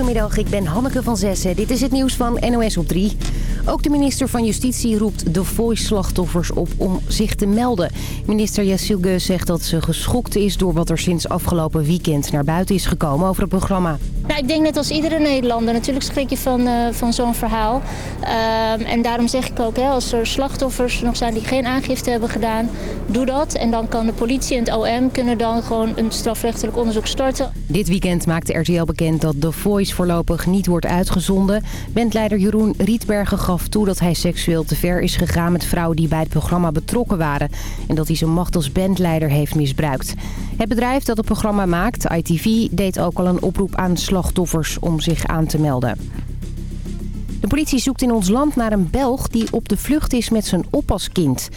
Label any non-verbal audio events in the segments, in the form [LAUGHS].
Goedemiddag, ik ben Hanneke van Zessen. Dit is het nieuws van NOS op 3. Ook de minister van Justitie roept de Voice-slachtoffers op om zich te melden. Minister Yassilge zegt dat ze geschokt is door wat er sinds afgelopen weekend naar buiten is gekomen over het programma. Ik denk net als iedere Nederlander. Natuurlijk schrik je van, uh, van zo'n verhaal. Uh, en daarom zeg ik ook, hè, als er slachtoffers nog zijn die geen aangifte hebben gedaan, doe dat. En dan kan de politie en het OM kunnen dan gewoon een strafrechtelijk onderzoek starten. Dit weekend maakte RTL bekend dat The Voice voorlopig niet wordt uitgezonden. Bandleider Jeroen Rietbergen gaf toe dat hij seksueel te ver is gegaan met vrouwen die bij het programma betrokken waren. En dat hij zijn macht als bandleider heeft misbruikt. Het bedrijf dat het programma maakt, ITV, deed ook al een oproep aan slachtoffers om zich aan te melden. De politie zoekt in ons land naar een Belg die op de vlucht is met zijn oppaskind.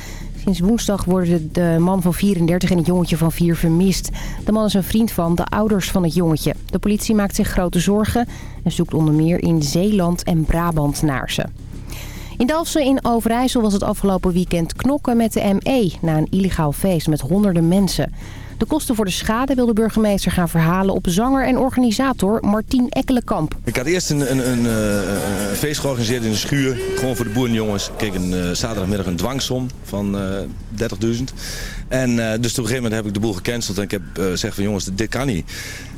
Sinds woensdag worden de man van 34 en het jongetje van 4 vermist. De man is een vriend van de ouders van het jongetje. De politie maakt zich grote zorgen en zoekt onder meer in Zeeland en Brabant naar ze. In Dalfsen in Overijssel was het afgelopen weekend knokken met de ME... na een illegaal feest met honderden mensen. De kosten voor de schade wil de burgemeester gaan verhalen op zanger en organisator Martien Ekkelenkamp. Ik had eerst een, een, een, een, feest georganiseerd in de schuur, gewoon voor de boerenjongens. Ik kreeg een, uh, zaterdagmiddag een dwangsom van uh, 30.000. En uh, dus op een gegeven moment heb ik de boel gecanceld en ik heb gezegd van jongens, dit kan niet.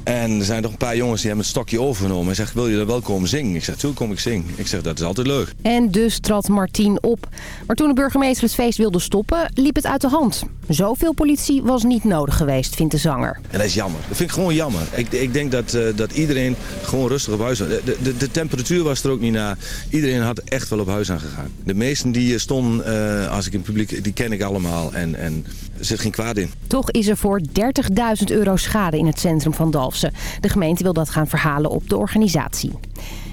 En er zijn toch een paar jongens die hebben het stokje overgenomen. En zegt, wil je er wel komen zingen? Ik zeg, toen kom ik zingen. Ik zeg, dat is altijd leuk. En dus trad Martien op. Maar toen de burgemeester het feest wilde stoppen, liep het uit de hand. Zoveel politie was niet nodig geweest, vindt de zanger. En dat is jammer. Dat vind ik gewoon jammer. Ik, ik denk dat, uh, dat iedereen gewoon rustig op huis... De, de, de, temperatuur was er ook niet na. Iedereen had echt wel op huis aan gegaan. De meesten die stonden, uh, als ik in publiek, die ken ik allemaal. En, en er zit geen kwaad in. Toch is er voor 30.000 euro schade in het centrum van De gemeente wil dat gaan verhalen op de organisatie.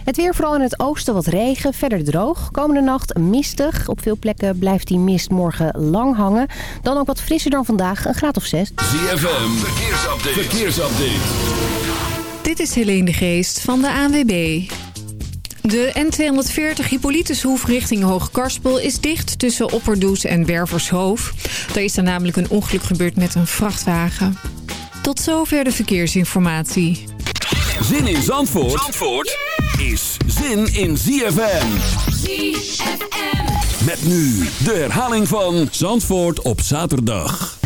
Het weer vooral in het oosten wat regen, verder droog. Komende nacht mistig. Op veel plekken blijft die mist morgen lang hangen. Dan ook wat frisser dan vandaag, een graad of 6. ZFM, verkeersupdate. verkeersupdate. Dit is Helene de Geest van de ANWB. De N240 Hippolytushoef richting Hoogkarspel is dicht tussen Opperdoes en Wervershoof. Daar is er namelijk een ongeluk gebeurd met een vrachtwagen. Tot zover de verkeersinformatie. Zin in Zandvoort, Zandvoort is zin in ZFM. ZFM. Met nu de herhaling van Zandvoort op zaterdag.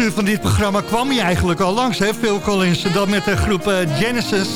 Uur van dit programma kwam hij eigenlijk al langs, hè, Phil Collins. Dan met de groep uh, Genesis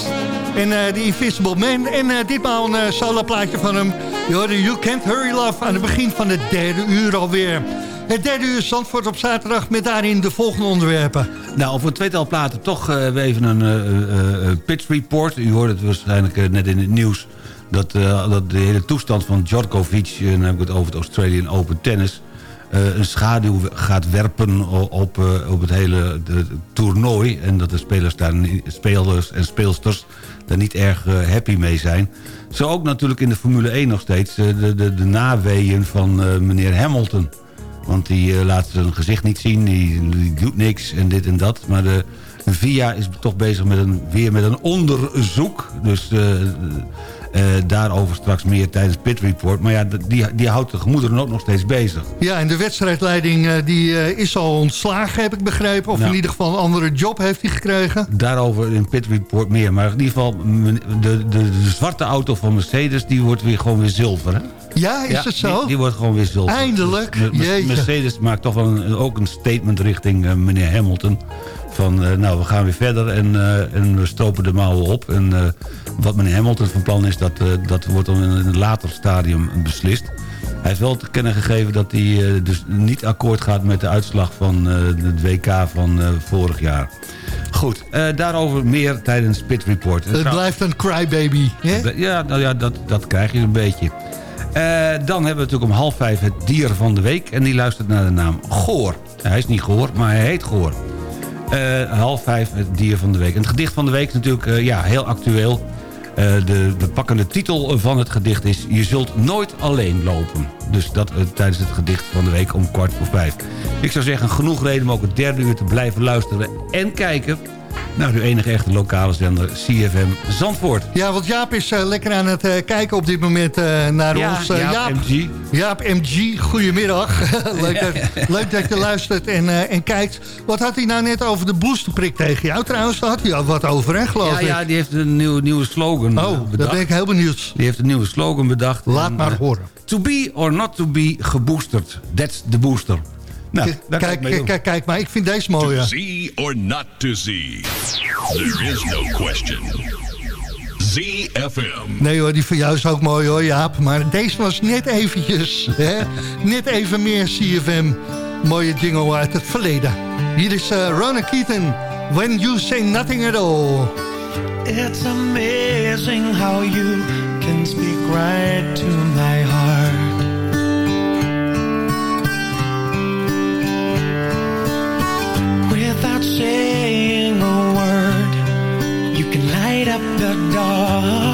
en uh, The Invisible Man. En ditmaal een solo plaatje van hem. Je hoorde You Can't Hurry Love aan het begin van de derde uur alweer. Het derde uur Zandvoort op zaterdag met daarin de volgende onderwerpen. Nou, voor het tweetal platen toch even een pitch report. U hoorde het waarschijnlijk net in het nieuws... dat, dat de hele toestand van Djokovic, en heb ik het over het Australian Open Tennis uh, een schaduw gaat werpen op, uh, op het hele de, toernooi. En dat de spelers, daar, spelers en speelsters daar niet erg uh, happy mee zijn. Zo ook natuurlijk in de Formule 1 nog steeds de, de, de naweeën van meneer Hamilton. Want die laat zijn gezicht niet zien, die, die, doet niks en dit en dat. Maar de VIA is toch bezig met een, weer met een onderzoek. Dus daarover straks meer tijdens Pit Report. Maar ja, die, die houdt de gemoederen ook nog steeds bezig. Ja, en de wedstrijdleiding uh, die, uh, is al ontslagen, heb ik begrepen. Of nou, in ieder geval een andere job heeft hij gekregen. Daarover in Pit Report meer. Maar in ieder geval, de, de, de zwarte auto van Mercedes... die wordt weer gewoon weer zilver, hè? Ja, is ja, het zo? Die, die, wordt gewoon weer zilver. Eindelijk, dus, Mercedes maakt toch wel een, ook een statement richting meneer Hamilton van uh, nou, we gaan weer verder en, uh, en we stropen de mouwen op. En uh, wat meneer Hamilton van plan is, dat, dat wordt dan in een later stadium beslist. Hij heeft wel te kennen gegeven dat hij dus niet akkoord gaat met de uitslag van het WK van vorig jaar. Goed, daarover meer tijdens Pit Report. Het blijft een crybaby, hè? Ja, nou ja, dat, dat krijg je een beetje. dan hebben we natuurlijk om half vijf het dier van de week. En die luistert naar de naam Goor. Hij is niet Goor, maar hij heet Goor. Uh, half vijf, het dier van de week. Het gedicht van de week is natuurlijk uh, ja, heel actueel. Uh, de, de pakkende titel van het gedicht is... Je zult nooit alleen lopen. Dus dat tijdens het gedicht van de week om kwart voor vijf. Ik zou zeggen, genoeg reden om ook het derde uur te blijven luisteren en kijken... Nou, de enige echte lokale zender CFM Zandvoort. Ja, want Jaap is uh, lekker aan het uh, kijken op dit moment uh, naar ja, ons. Jaap, Jaap, MG. Jaap MG, goedemiddag. [LAUGHS] leuk, dat, leuk dat je luistert en, en kijkt. Wat had hij nou net over de boosterprik tegen jou? Trouwens, daar had hij al wat over, hè, geloof ja, ik. Ja, die heeft een nieuwe, nieuwe slogan Oh, bedacht. daar ben ik heel benieuwd. Die heeft een nieuwe slogan bedacht. Laat en, maar horen. To be or not to be geboosterd. That's the booster. Nou, kijk, kijk, kijk, maar ik vind deze mooi. To see or not to see. There is no question. ZFM. Nee hoor, die van jou is ook mooi hoor, Jaap. Maar deze was net eventjes, hè? net even meer CFM. Mooie jingle uit het verleden. Hier is uh, Ronan Keaton. When you say nothing at all. It's amazing how you can speak right to my heart. Without saying a word, you can light up the dark.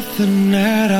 nothing at all.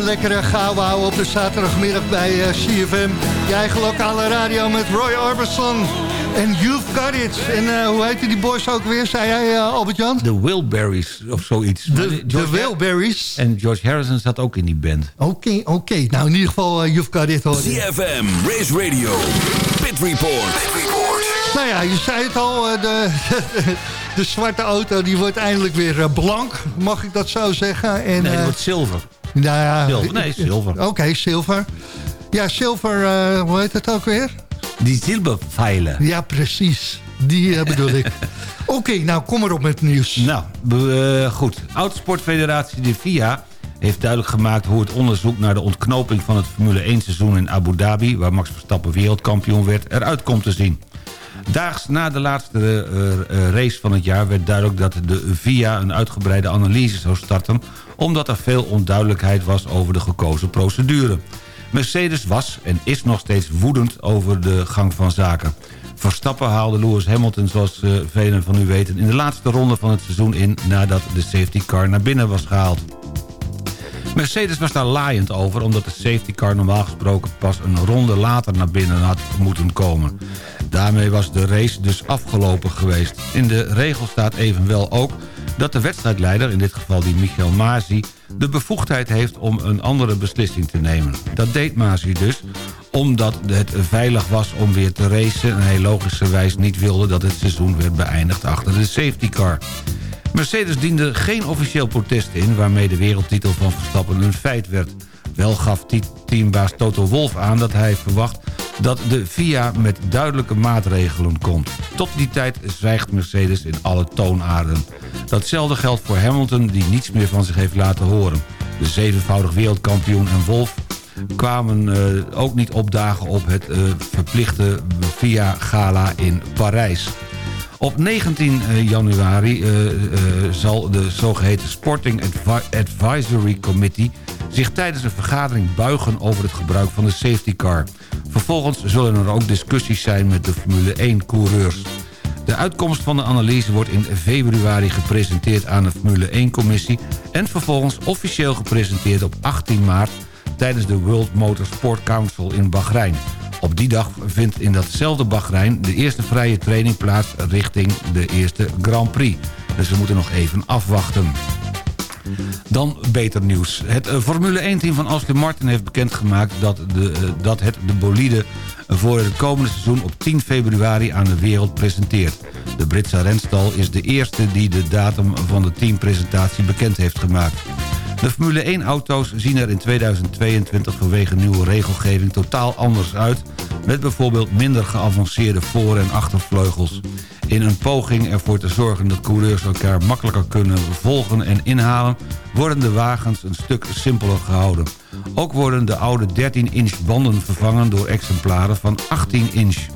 lekkere gauwouw op de zaterdagmiddag bij eh, CFM. Je eigen lokale radio met Roy Orbison. En You've Got It. En eh, hoe heette die boys ook weer, zei jij eh, Albert-Jan? De Wilburys of zoiets. De, de Wilburys. En George Harrison zat ook in die band. Oké, oké. Nou, in ieder geval eh, You've Got It hoor. ZFM, Race Radio, Pit Report. Pit Report. Nou ja, je zei het al, eh, de, [LAUGHS] de zwarte auto die wordt eindelijk weer eh, blank, mag ik dat zo zeggen. En, Nee, dat eh, wordt zilver. Nou ja, Zilver, nee, zilver. Oké, zilver. Ja, zilver, eh, hoe heet het ook weer? Die zilverpijlen. Ja, precies. Die eh, bedoel ik. [LAUGHS] Oké, nou kom maar op met het nieuws. Nou, eh, goed. Autosportfederatie de FIA heeft duidelijk gemaakt hoe het onderzoek naar de ontknoping van het Formule 1 seizoen in Abu Dhabi... waar Max Verstappen wereldkampioen werd, eruit komt te zien. Daags na de laatste uh, uh, race van het jaar werd duidelijk dat de VIA een uitgebreide analyse zou starten... omdat er veel onduidelijkheid was over de gekozen procedure. Mercedes was en is nog steeds woedend over de gang van zaken. Verstappen haalde Lewis Hamilton, zoals uh, velen van u weten... in de laatste ronde van het seizoen in nadat de safety car naar binnen was gehaald. Mercedes was daar laaiend over... omdat de safety car normaal gesproken pas een ronde later naar binnen had moeten komen. Daarmee was de race dus afgelopen geweest. In de regel staat evenwel ook dat de wedstrijdleider, in dit geval die Michael Masi... de bevoegdheid heeft om een andere beslissing te nemen. Dat deed Masi dus, omdat het veilig was om weer te racen... en hij logischerwijs niet wilde dat het seizoen werd beëindigd achter de safety car. Mercedes diende geen officieel protest in... waarmee de wereldtitel van Verstappen een feit werd. Wel gaf teambaas Toto Wolff aan dat hij verwacht dat de FIA met duidelijke maatregelen komt. Tot die tijd zwijgt Mercedes in alle toonaarden. Datzelfde geldt voor Hamilton die niets meer van zich heeft laten horen. De zevenvoudig wereldkampioen en Wolf kwamen uh, ook niet opdagen op het uh, verplichte FIA-gala in Parijs. Op 19 januari uh, zal de zogeheten Sporting Advi Advisory Committee zich tijdens een vergadering buigen over het gebruik van de safety car. Vervolgens zullen er ook discussies zijn met de Formule 1-coureurs. De uitkomst van de analyse wordt in februari gepresenteerd aan de Formule 1-commissie... en vervolgens officieel gepresenteerd op 18 maart... tijdens de World Motorsport Council in Bahrein. Op die dag vindt in datzelfde Bahrein de eerste vrije training plaats... richting de eerste Grand Prix. Dus we moeten nog even afwachten. Dan beter nieuws. Het uh, Formule 1-team van Aston Martin heeft bekendgemaakt... Dat, de, uh, dat het de bolide voor het komende seizoen op 10 februari aan de wereld presenteert. De Britse renstal is de eerste die de datum van de teampresentatie bekend heeft gemaakt. De Formule 1-auto's zien er in 2022 vanwege nieuwe regelgeving totaal anders uit... met bijvoorbeeld minder geavanceerde voor- en achtervleugels. In een poging ervoor te zorgen dat coureurs elkaar makkelijker kunnen volgen en inhalen... worden de wagens een stuk simpeler gehouden. Ook worden de oude 13-inch banden vervangen door exemplaren van 18 inch.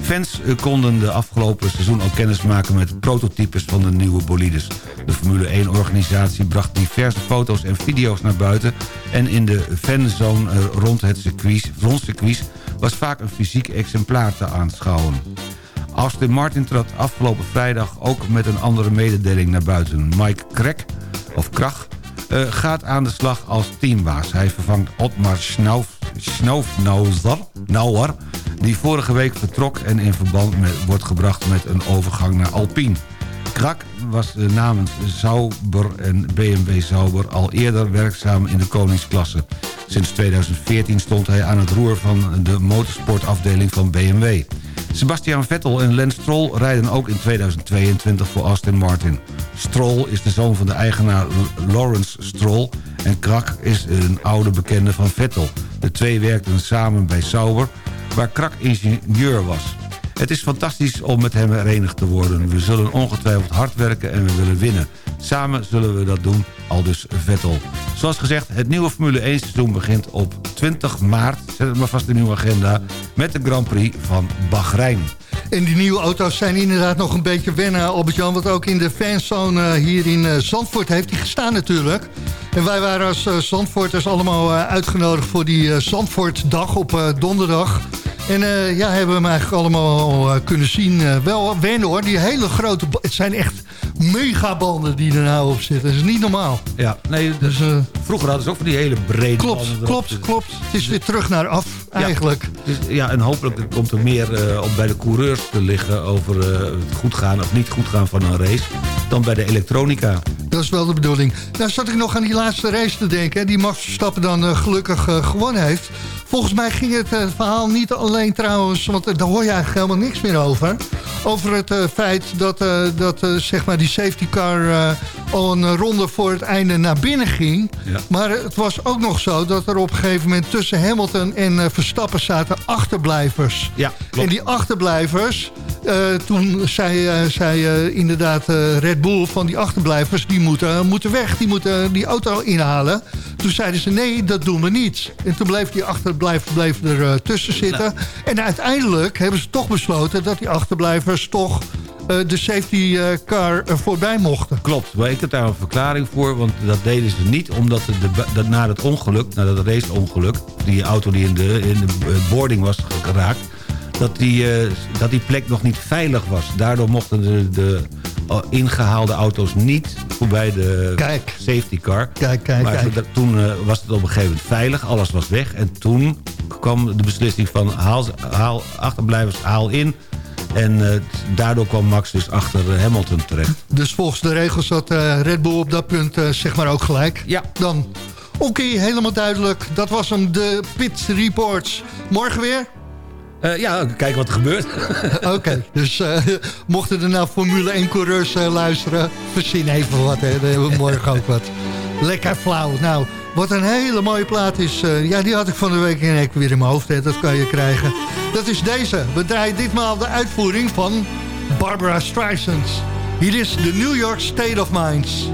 Fans konden de afgelopen seizoen al kennis maken met prototypes van de nieuwe bolides. De Formule 1-organisatie bracht diverse foto's en video's naar buiten... en in de fanzone rond het circuit, was vaak een fysiek exemplaar te aanschouwen. Aston Martin trad afgelopen vrijdag ook met een andere mededeling naar buiten. Mike Krek, of Krach, uh, gaat aan de slag als teambaas. Hij vervangt Otmar Schnaufnauer, die vorige week vertrok... en in verband met, wordt gebracht met een overgang naar Alpine. Krak was uh, namens Sauber en BMW Sauber al eerder werkzaam in de koningsklasse. Sinds 2014 stond hij aan het roer van de motorsportafdeling van BMW. Sebastian Vettel en Lance Stroll rijden ook in 2022 voor Aston Martin. Stroll is de zoon van de eigenaar Lawrence Stroll... en Krak is een oude bekende van Vettel. De twee werkten samen bij Sauber, waar Krak ingenieur was. Het is fantastisch om met hem herenigd te worden. We zullen ongetwijfeld hard werken en we willen winnen. Samen zullen we dat doen, al dus Vettel. Zoals gezegd, het nieuwe Formule 1 seizoen begint op 20 maart. Zet het maar vast in uw agenda. Met de Grand Prix van Bahrein. En die nieuwe auto's zijn inderdaad nog een beetje wennen, Albert-Jan. Want ook in de fanzone hier in Zandvoort heeft hij gestaan natuurlijk. En wij waren als Zandvoorters allemaal uitgenodigd voor die Zandvoortdag op donderdag. En uh, ja, hebben we hem eigenlijk allemaal uh, kunnen zien. Uh, wel wennen hoor, die hele grote... Het zijn echt megabanden die er nou op zitten. Dat is niet normaal. Ja, nee, dus, vroeger hadden ze ook van die hele brede Klopt, klopt, klopt. Het is weer terug naar af, eigenlijk. Ja, dus, ja en hopelijk komt er meer op bij de coureurs te liggen... over het goed gaan of niet goed gaan van een race... dan bij de elektronica. Dat is wel de bedoeling. Nou zat ik nog aan die laatste race te denken... die Max Verstappen dan gelukkig gewonnen heeft... Volgens mij ging het uh, verhaal niet alleen trouwens... want daar hoor je eigenlijk helemaal niks meer over... over het feit dat, dat zeg maar die safety car... al een ronde voor het einde naar binnen ging. Ja. Maar het was ook nog zo dat er op een gegeven moment... tussen Hamilton en Verstappen zaten achterblijvers. Ja, en die achterblijvers... Eh, toen zei, eh, zei eh, inderdaad eh, Red Bull van die achterblijvers... die moeten, moeten weg, die moeten die auto inhalen. Toen zeiden ze nee, dat doen we niet. En toen bleef die achterblijver bleef er eh, tussen zitten. En uiteindelijk hebben ze toch besloten... dat die achterblijvers toch eh, de safety eh, car eh, voorbij mochten. Klopt, maar ik heb daar een verklaring voor. Want dat deden ze niet omdat de, dat na het ongeluk, na dat raceongeluk... die auto die in de, in de boarding was geraakt... Dat die, eh, dat die plek nog niet veilig was. Daardoor mochten de, de eh, ingehaalde auto's niet voorbij de Kijk. safety car. Kijk, kijk, maar kijk. toen eh, was het op een gegeven moment veilig. Alles was weg. En toen kwam de beslissing van haal, haal achterblijvers, haal in. En eh, daardoor kwam Max dus achter eh, Hamilton terecht. Dus volgens de regels had eh, Red Bull op dat punt zeg maar ook gelijk. Ja. Dan, oké, helemaal duidelijk. Dat was hem, de Pit Reports. Morgen weer? Ja, kijken wat er gebeurt. [LAUGHS] Oké, dus mochten er nou Formule 1 coureurs luisteren... verzin even wat, hè. dan hebben we morgen ook wat. Lekker flauw. Nou, wat een hele mooie plaat is. eh, ja, die had ik van de week in keer weer in mijn hoofd. Hè. Dat kan je krijgen. Dat is deze. We draaien ditmaal de uitvoering van Barbara Streisand. Hier is de New York State of Minds.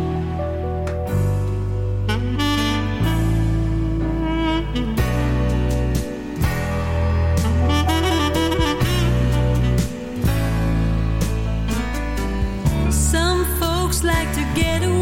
Some folks like to get away,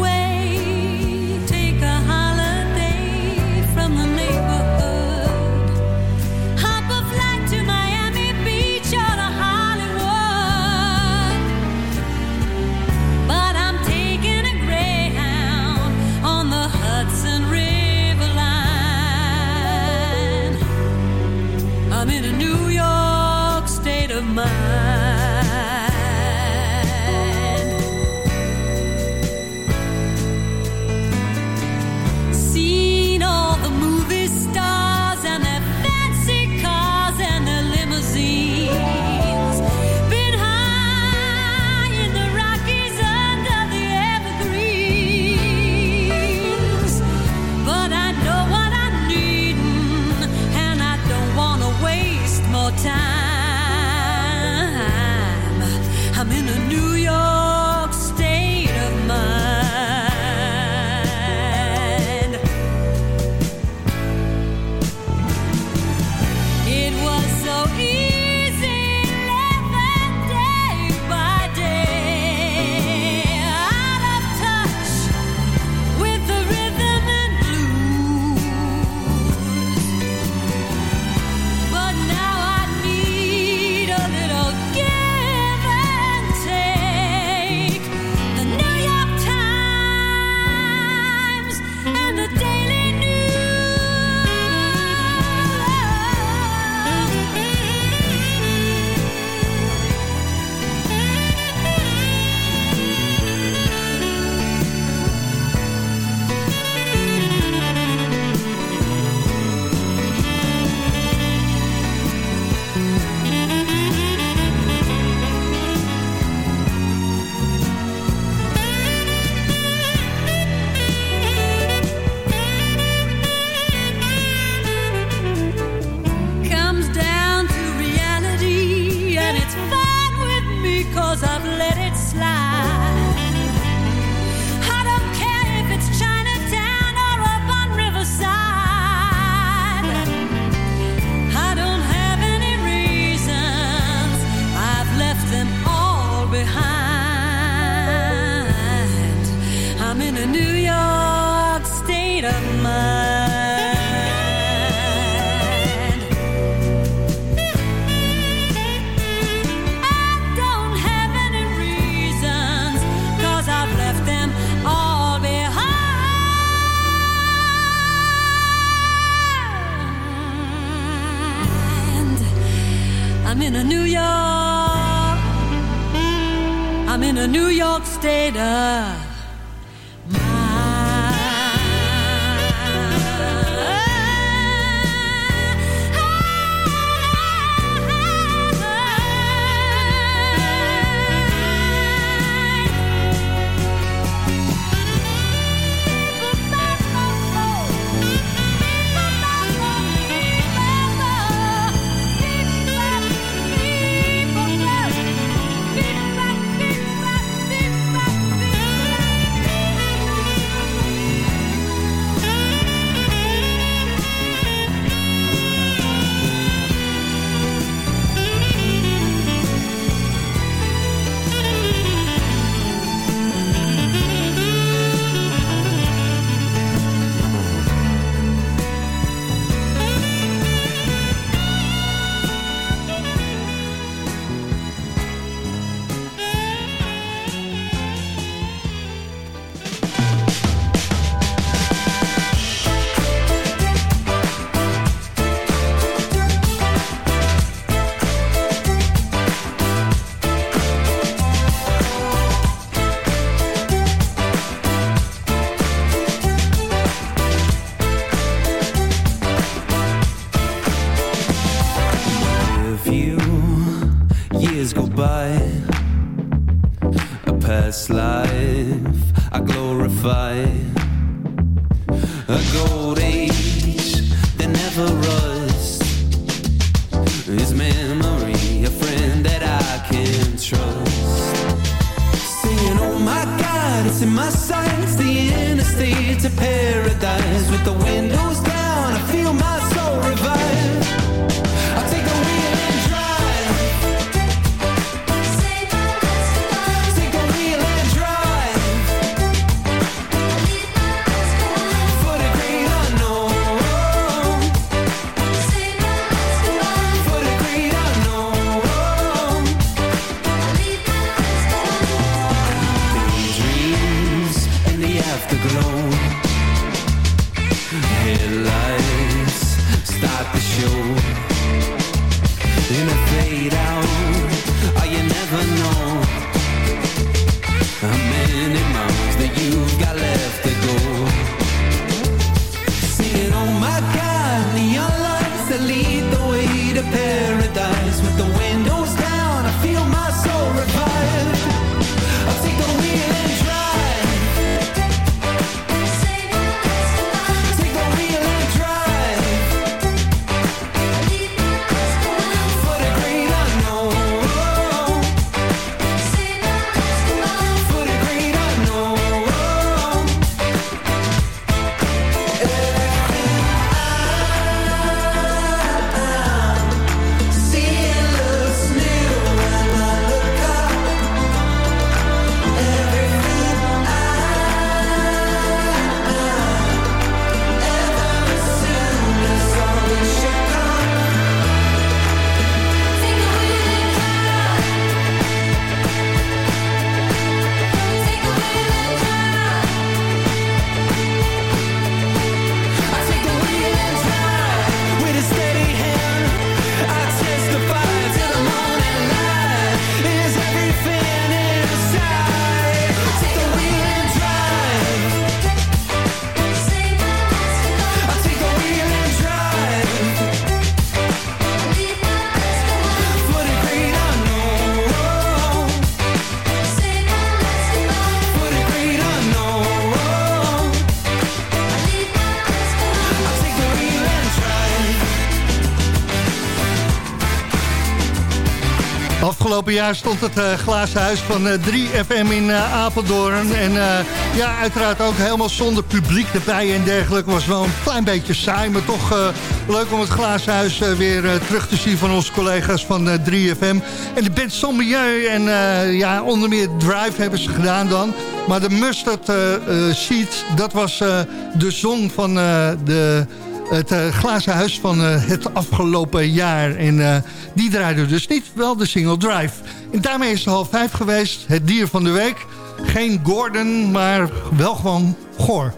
Afgelopen jaar stond het eh, glazen huis van eh, 3FM in eh, Apeldoorn. En eh, ja, uiteraard ook helemaal zonder publiek erbij en dergelijke. Was wel een klein beetje saai, maar toch eh, leuk om het glazen huis eh, weer eh, terug te zien van onze collega's van eh, 3FM. En de band Sommieu en eh, ja, onder meer Drive hebben ze gedaan dan. Maar de Mustard eh, eh, Seat, dat was eh, de song van eh, de het eh, glazen huis van eh, het afgelopen jaar. En eh, die draaide dus niet, wel de single Drive. En daarmee is het half vijf geweest, het dier van de week. Geen Gordon, maar wel gewoon Goor.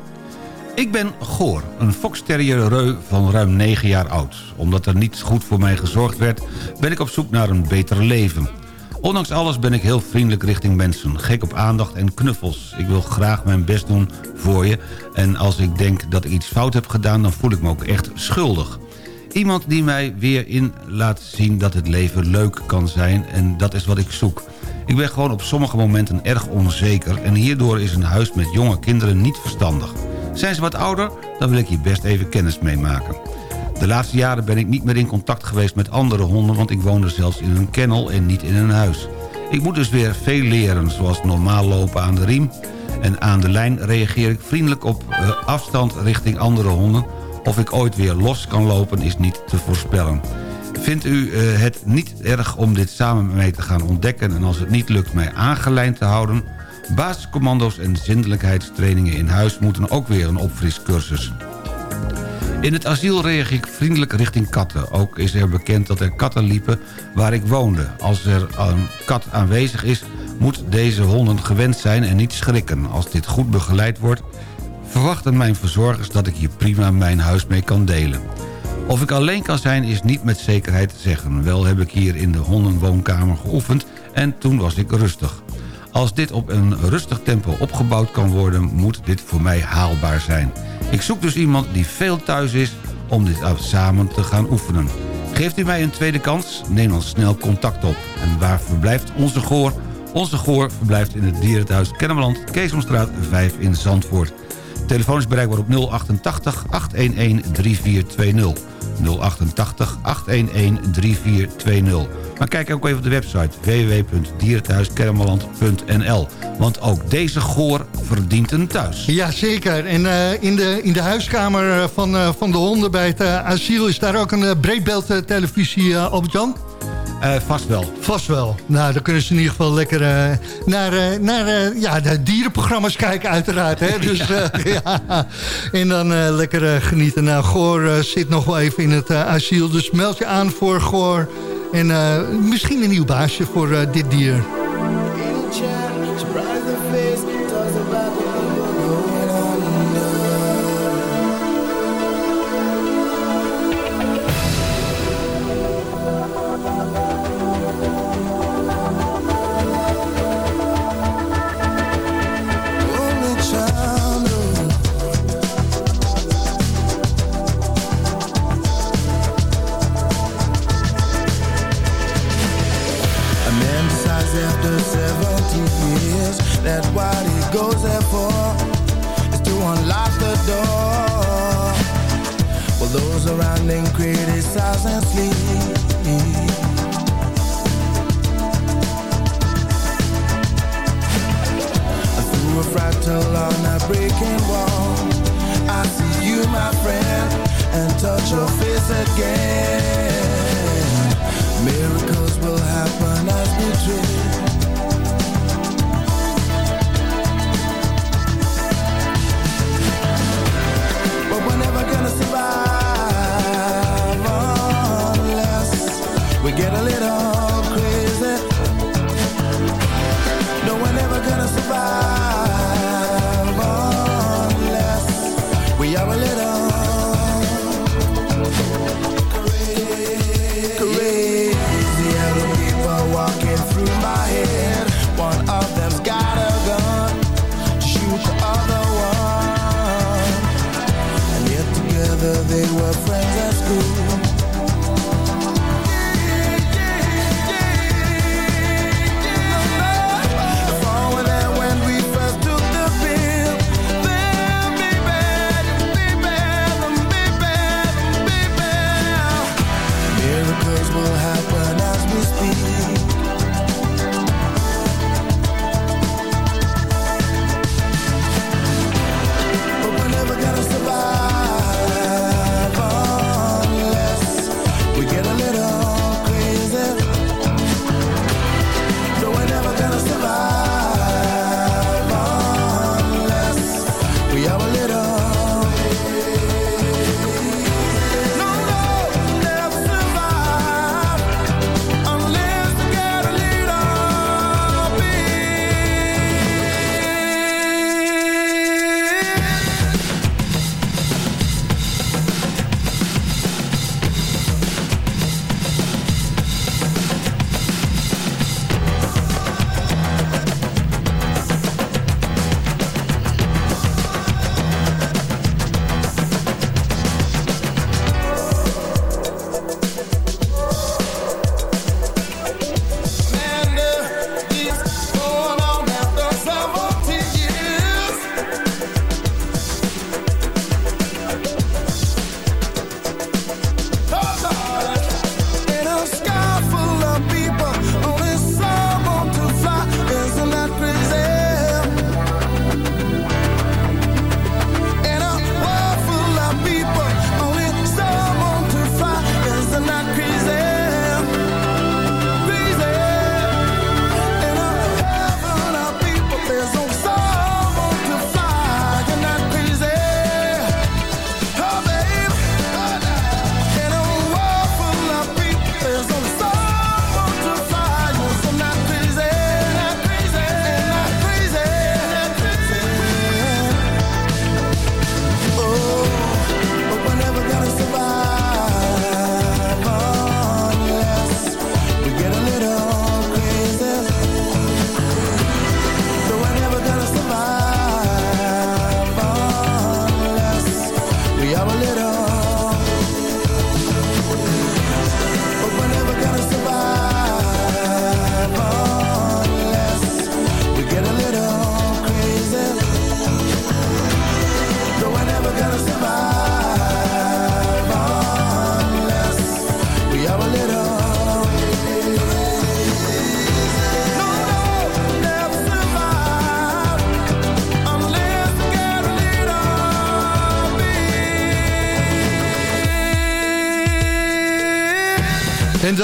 Ik ben Goor, een Fox Terrier Reu van ruim 9 jaar oud. Omdat er niet goed voor mij gezorgd werd, ben ik op zoek naar een beter leven. Ondanks alles ben ik heel vriendelijk richting mensen. Gek op aandacht en knuffels. Ik wil graag mijn best doen voor je. En als ik denk dat ik iets fout heb gedaan... dan voel ik me ook echt schuldig. Iemand die mij weer in laat zien dat het leven leuk kan zijn... en dat is wat ik zoek. Ik ben gewoon op sommige momenten erg onzeker... en hierdoor is een huis met jonge kinderen niet verstandig. Zijn ze wat ouder? Dan wil ik hier best even kennis mee maken. De laatste jaren ben ik niet meer in contact geweest met andere honden... want ik woonde zelfs in een kennel en niet in een huis. Ik moet dus weer veel leren, zoals normaal lopen aan de riem... en aan de lijn reageer ik vriendelijk op eh, afstand richting andere honden... of ik ooit weer los kan lopen is niet te voorspellen. Vindt u eh, het niet erg om dit samen met mij te gaan ontdekken... en als het niet lukt mij aangelijnd te houden... basiscommando's en zindelijkheidstrainingen in huis... moeten ook weer een opfriscursus. In het asiel reageer ik vriendelijk richting katten. Ook is er bekend dat er katten liepen waar ik woonde. Als er een kat aanwezig is, moet deze honden gewend zijn en niet schrikken. Als dit goed begeleid wordt, verwachten mijn verzorgers dat ik hier prima mijn huis mee kan delen. Of ik alleen kan zijn is niet met zekerheid te zeggen. Wel heb ik hier in de hondenwoonkamer geoefend en toen was ik rustig. Als dit op een rustig tempo opgebouwd kan worden... moet dit voor mij haalbaar zijn. Ik zoek dus iemand die veel thuis is om dit samen te gaan oefenen. Geeft u mij een tweede kans? Neem dan snel contact op. En waar verblijft onze goor? Onze Goor verblijft in het dierenthuis Kennemerland... Keesomstraat 5 in Zandvoort. Telefoon is bereikbaar op 088 811 3420. 088 811 3420. Maar kijk ook even op de website www.dierenthuiskennemerland.nl. Want ook deze goor verdient een thuis. Ja, zeker. En eh, in, de, in de huiskamer eh, van, eh, van de honden bij het asiel... is daar ook een breedbeeldtelevisie, uh, Albert-Jan? Vast wel. Vast wel. Nou, dan kunnen ze in ieder geval lekker naar, naar ja, de dierenprogramma's kijken uiteraard. Hè? [LAUGHS] Dus, ja. [LAUGHS] ja. En dan lekker genieten. Nou, Goor zit nog wel even in het asiel. Dus meld je aan voor Goor. En eh, misschien een nieuw baasje voor eh, dit dier.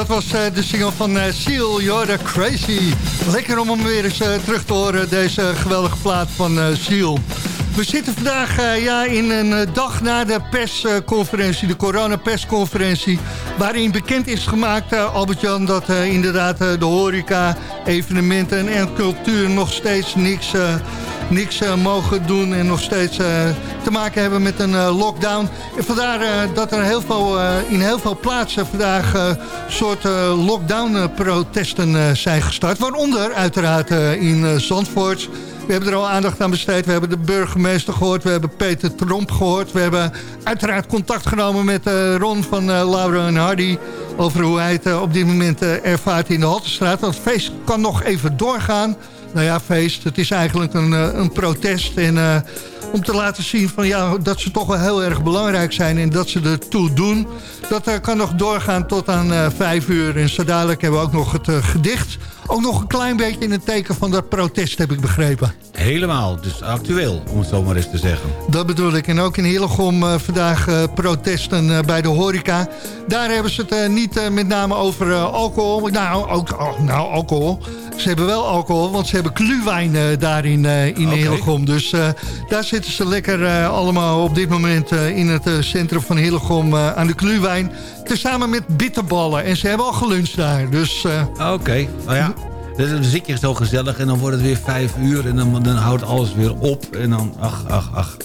Dat was eh, de single van uh, Seal, You're Crazy. Lekker om hem weer eens eh, terug te horen, deze geweldige plaat van Seal. We zitten vandaag ja, in een dag na de persconferentie, de coronapersconferentie... waarin bekend is gemaakt, Albert-Jan, dat inderdaad de horeca, evenementen en cultuur nog steeds niks niks uh, mogen doen en nog steeds uh, te maken hebben met een uh, lockdown. En vandaar dat er heel veel, in heel veel plaatsen vandaag soort lockdown-protesten zijn gestart. Waaronder uiteraard in Zandvoort. We hebben er al aandacht aan besteed. We hebben de burgemeester gehoord. We hebben Peter Tromp gehoord. We hebben uiteraard contact genomen met Ron van Laura en Hardy... over hoe hij het op dit moment ervaart in de Haltestraat. Het feest kan nog even doorgaan nou ja, feest. Het is eigenlijk een, eh, een protest. En uh, om te laten zien van, ja, dat ze toch wel heel erg belangrijk zijn... en dat ze ertoe doen. Dat uh, kan nog doorgaan tot aan uh, vijf uur. En zo dadelijk hebben we ook nog het gedicht. Ook nog een klein beetje in het teken van dat protest, heb ik begrepen. Helemaal, dus actueel, om het zo maar eens te zeggen. Dat bedoel ik. En ook in Hillegom vandaag protesten bij de horeca. Daar hebben ze het niet met name over alcohol. Nou, ook, oh, nou, alcohol. Ze hebben wel alcohol, want ze hebben kluwijn uh, daar in, uh, in okay. Hillegom. Dus uh, daar zitten ze lekker allemaal op dit moment in het centrum van Hillegom aan de kluwijn. Tezamen met bitterballen. En ze hebben al geluncht daar. Dus, Oké, okay. oh, ja. Dan zit je zo gezellig en dan wordt het weer vijf uur... en dan, dan houdt alles weer op en dan, ach, ach, ach.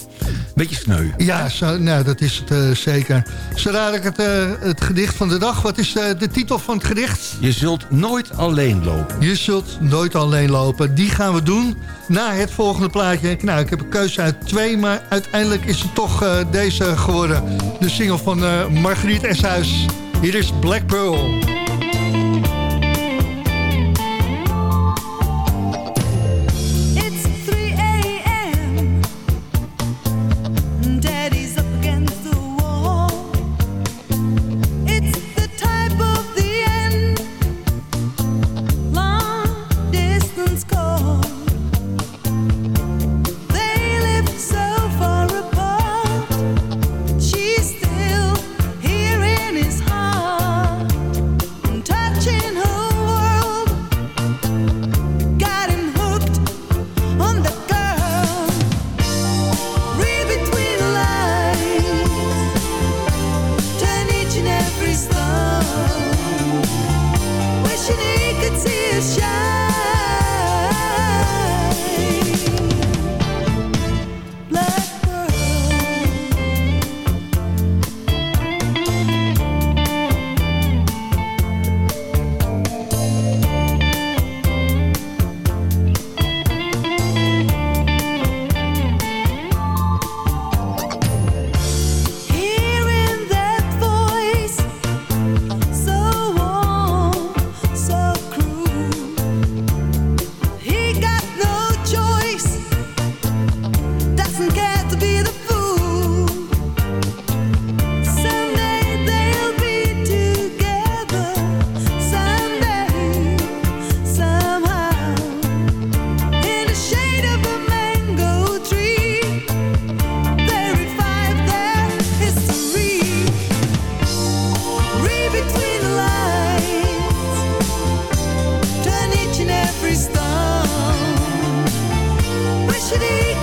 Beetje sneu. Ja, zo, nou, dat is het uh, zeker. Zo ik het, uh, het gedicht van de dag. Wat is uh, de titel van het gedicht? Je zult nooit alleen lopen. Je zult nooit alleen lopen. Die gaan we doen na het volgende plaatje. Nou, ik heb een keuze uit twee, maar uiteindelijk is het toch deze geworden. De single van Margriet Eshuis. Hier is Black Pearl.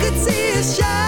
It's his shadow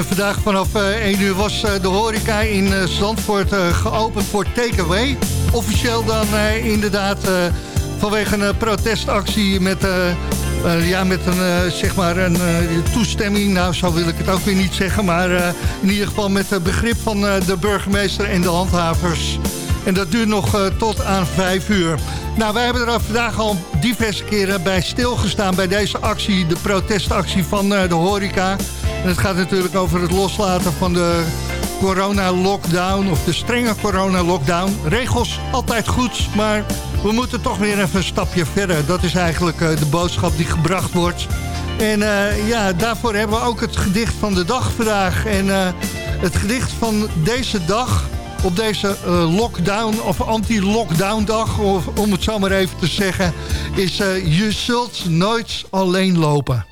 En vandaag vanaf eh, 1 uur was eh, de horeca in eh, Zandvoort eh, geopend voor takeaway. Officieel dan eh, inderdaad eh, vanwege een eh, protestactie met... eh, eh, ja, met een, eh, zeg maar een eh, toestemming, nou zo wil ik het ook weer niet zeggen... maar eh, in ieder geval met het begrip van eh, de burgemeester en de handhavers. En dat duurt nog eh, tot aan 5 uur. Nou, wij hebben er vandaag al diverse keren bij stilgestaan... bij deze actie, de protestactie van eh, de horeca. Het gaat natuurlijk over het loslaten van de corona-lockdown... of de strenge corona-lockdown. Regels altijd goed, maar we moeten toch weer even een stapje verder. Dat is eigenlijk eh, de boodschap die gebracht wordt. En eh, ja, daarvoor hebben we ook het gedicht van de dag vandaag. En eh, het gedicht van deze dag op deze lockdown of anti-lockdown dag, of, om het zo maar even te zeggen, is je zult nooit alleen lopen.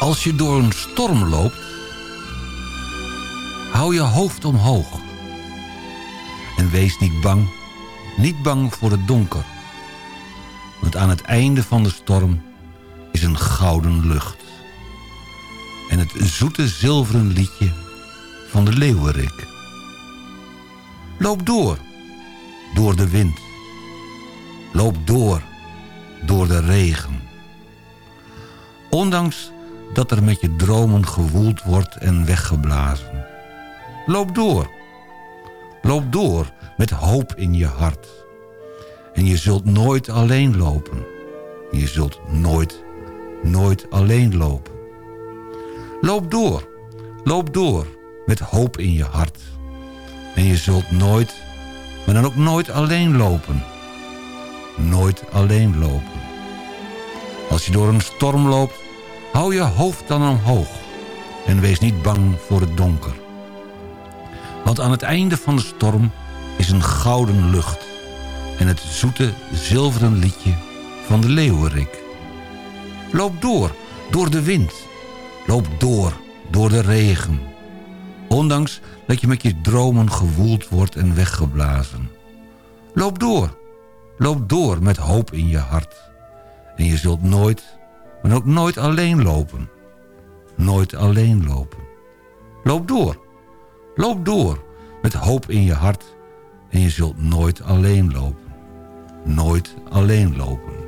Als je door een storm loopt, hou je hoofd omhoog. En wees niet bang, niet bang voor het donker. Want aan het einde van de storm is een gouden lucht. En het zoete zilveren liedje van de leeuwerik. Loop door, door de wind. Loop door, door de regen. Ondanks dat er met je dromen gewoeld wordt en weggeblazen. Loop door. Loop door met hoop in je hart. En je zult nooit alleen lopen. Je zult nooit, nooit alleen lopen. Loop door. Loop door met hoop in je hart. En je zult nooit, maar dan ook nooit alleen lopen. Nooit alleen lopen. Als je door een storm loopt, hou je hoofd dan omhoog. En wees niet bang voor het donker. Want aan het einde van de storm is een gouden lucht. En het zoete zilveren liedje van de leeuwerik. Loop door, door de wind. Loop door, door de regen. Ondanks dat je met je dromen gewoeld wordt en weggeblazen. Loop door, loop door met hoop in je hart. En je zult nooit, maar ook nooit alleen lopen. Nooit alleen lopen. Loop door, loop door met hoop in je hart. En je zult nooit alleen lopen. Nooit alleen lopen.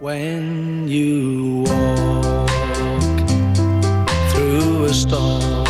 When you walk through a storm,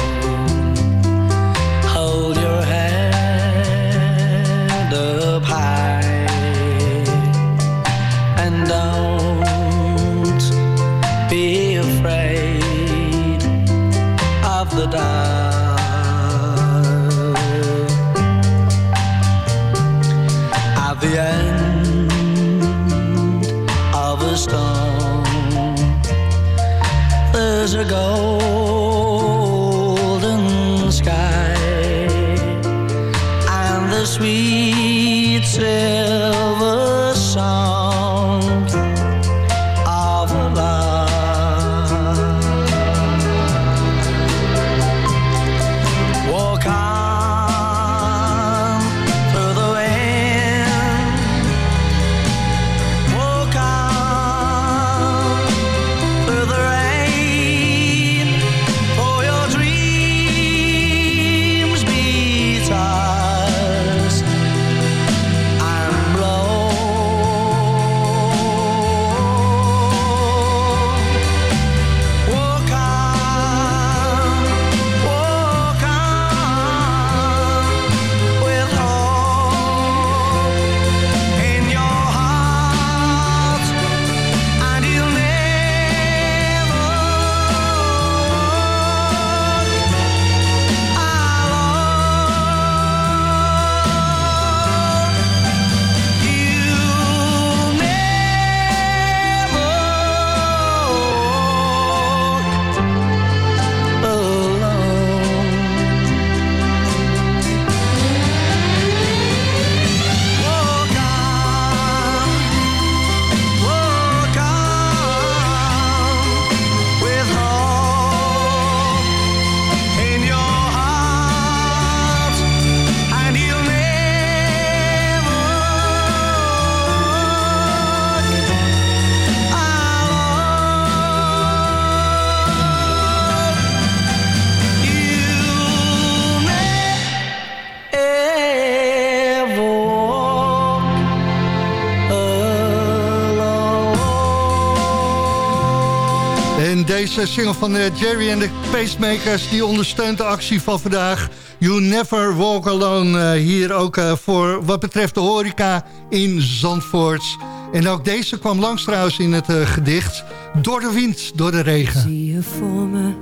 single van eh, Jerry en de Pacemakers... die ondersteunt de actie van vandaag. You Never Walk Alone. eh, hier ook eh, voor wat betreft de horeca in Zandvoort. En ook deze kwam langs trouwens in het gedicht. Door de wind, door de regen. Zie je voor me,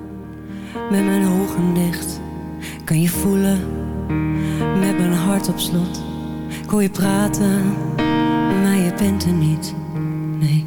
met mijn ogen dicht. Kan je voelen, met mijn hart op slot. Hoor je praten, maar je bent er niet. Nee,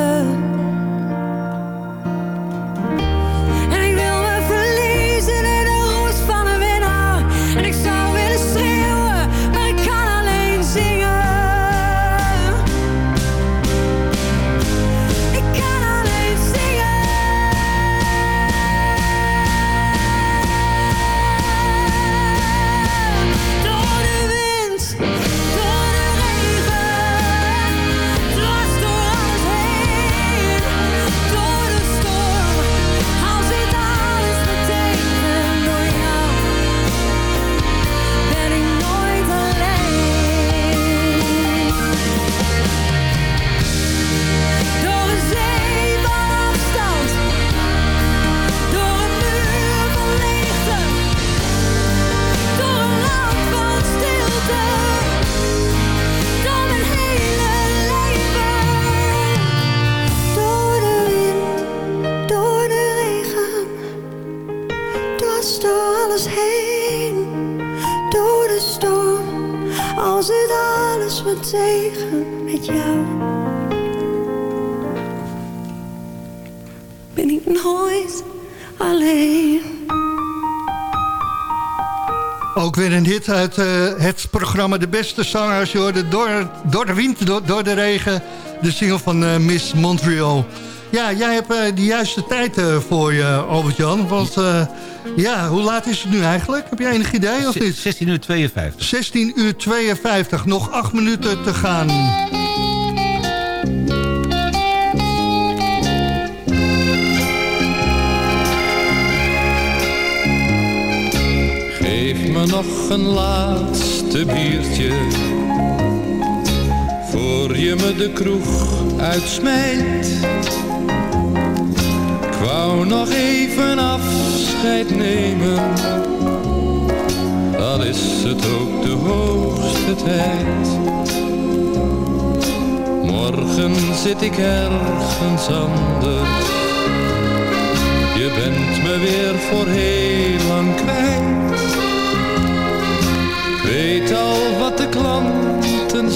Uit eh, het programma De Beste Zangers. Je hoorde door, door de wind, door, door de regen. De single van eh, Miss Montreal. Ja, jij hebt eh, de juiste tijd voor je, Albert-Jan. Want ja, hoe laat is het nu eigenlijk? Heb je enig idee of niet? 16 uur 52. 16 uur 52. Nog acht minuten te gaan. Me nog een laatste biertje. Voor je me de kroeg uitsmijt. Ik wou nog even afscheid nemen. Dan is het ook de hoogste tijd. Morgen zit ik ergens anders. Je bent me weer voor heel lang kwijt.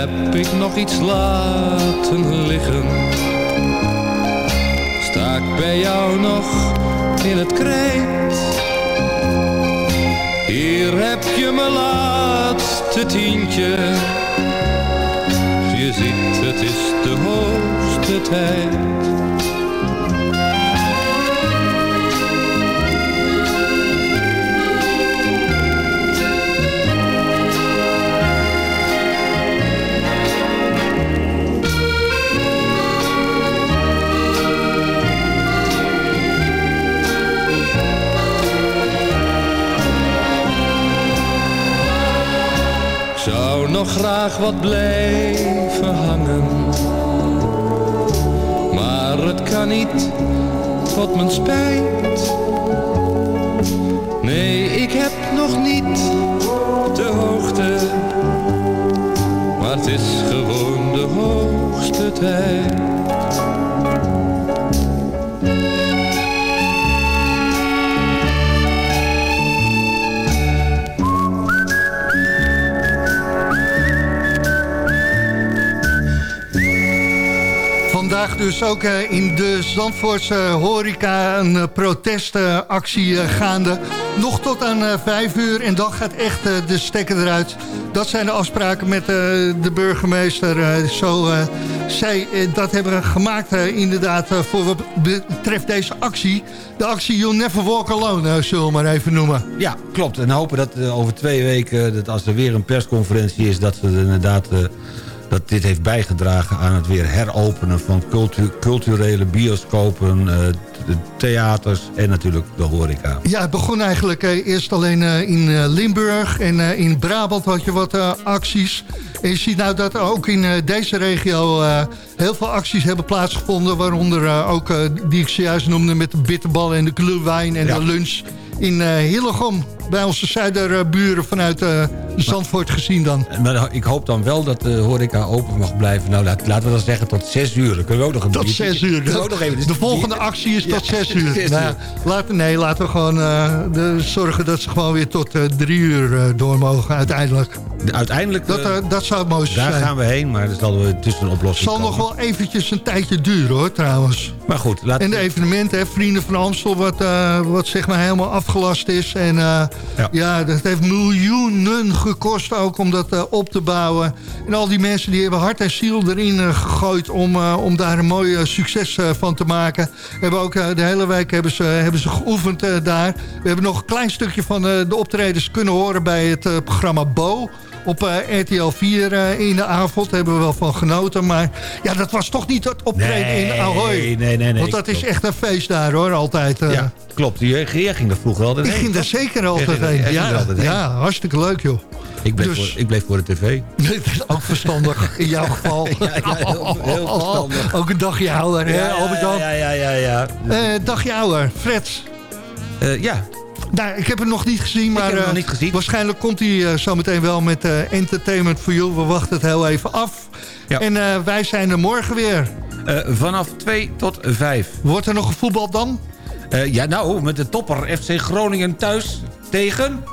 Heb ik nog iets laten liggen? Sta ik bij jou nog in het krijt? Hier heb je mijn laatste tientje. Je ziet, het is de hoogste tijd. Nog graag wat blijven hangen. Maar het kan niet, tot mijn spijt. Nee, ik heb nog niet de hoogte. Maar het is gewoon de hoogste tijd. Dus ook eh, in de Zandvoortse horeca een eh, protestactie eh, gaande. Nog tot aan vijf uur en dan gaat echt de stekker eruit. Dat zijn de afspraken met de burgemeester. zo zij dat hebben gemaakt inderdaad voor wat betreft deze actie. De actie You'll Never Walk Alone, zullen we maar even noemen. Ja, klopt. En hopen dat over twee weken, dat als er weer een persconferentie is... dat ze er inderdaad dat dit heeft bijgedragen aan het weer heropenen... van cultu- culturele bioscopen, eh, theaters en natuurlijk de horeca. Ja, het begon eigenlijk eh, eerst alleen eh, in Limburg en in Brabant had je wat acties. En je ziet nou dat ook in deze regio heel veel acties hebben plaatsgevonden. Waaronder ook, die ik zojuist noemde, met de bitterballen en de glühwein en Ja. de lunch in Hillegom. Bij onze zuiderburen vanuit eh, Zandvoort gezien dan. Maar ik hoop dan wel dat de horeca open mag blijven. Nou, laat- laten we dan zeggen tot zes uur. Dan kunnen we ook nog een Tot zes uur. [LAUGHS] we ook nog even- De volgende actie is tot [LAUGHS] zes uur. zes Nou ja, uur. laten, nee, laten we gewoon eh, de, zorgen dat ze gewoon weer tot eh, drie uur door mogen uiteindelijk. Uiteindelijk, Dat, dat zou het mooiste daar zijn. gaan we heen, maar er zal weer tussen een oplossing zal nog wel eventjes een tijdje duren hoor, trouwens. Maar goed, laten En de evenementen, hè, Vrienden van Amstel, wat, wat zeg maar helemaal afgelast is. En ja. dat heeft miljoenen gekost ook om dat eh, op te bouwen. En al die mensen die hebben hart en ziel erin eh, gegooid om, eh, om daar een mooi succes van te maken. Hebben ook de hele week hebben ze, hebben ze geoefend daar. We hebben nog een klein stukje van de optredens kunnen horen bij het programma Bo op eh, RTL 4 eh, in de avond. Daar hebben we wel van genoten. Maar ja, dat was toch niet het optreden Nee, in Ahoy. nee, nee, nee. Want dat is echt een feest daar hoor, altijd. eh. Ja, klopt. Jij jij ging er vroeger altijd ik heen, ging zeker altijd ging er- heen. er Ja, altijd heen. ja, hartstikke leuk joh. Ik bleef, Dus- voor, ik bleef voor de tv. [LAUGHS] Dat is ook verstandig in jouw geval. [LAUGHS] Ja, ja, heel, heel verstandig. Ook een dagje ouder, hè, Ja, ja, ja, ja, ja, ja. Dagje ouder, Freds. Eh, ja, Nou, ik heb hem nog niet gezien, maar nog eh, niet gezien. waarschijnlijk komt hij eh, zometeen wel met eh, Entertainment for You. We wachten het heel even af. Ja. En wij zijn er morgen weer. Vanaf 2 tot 5. Wordt er nog gevoetbald dan? Ja, nou, met de topper FC Groningen thuis tegen...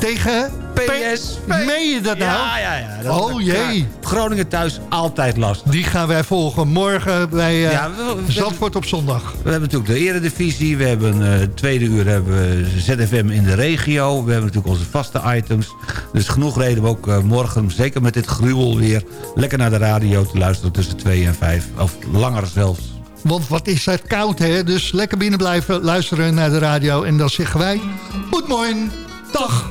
Tegen PSV. Meen je dat nou? Ja, ja, ja. Dat- Oh jee. Groningen thuis altijd lastig. Die gaan wij volgen morgen bij Ja, we- we- Zandvoort op zondag. We hebben natuurlijk de eredivisie. We hebben eh tweede uur hebben ZFM in de regio. We hebben natuurlijk onze vaste items. Dus genoeg reden om ook eh, morgen, zeker met dit gruwel weer... lekker naar de radio te luisteren tussen 2 en 5. Of langer zelfs. Want wat is het koud, hè? Dus lekker binnen blijven luisteren naar de radio. En dan zeggen wij, goedemorgen, dag.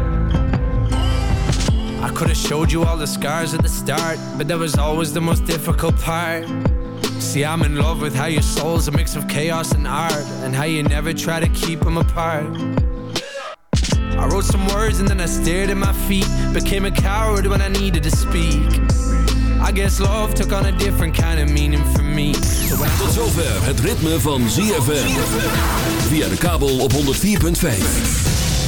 Showed you all the scars at the start, but that was always the most difficult part. See, I'm in love with how your soul's a mix of chaos and art, and how you never try to keep them apart. I wrote some words and then I stared at my feet, became a coward when I needed to speak. I guess love took on a different kind of meaning for me. Tot zover het ritme van ZFM. Via de kabel op 104.5.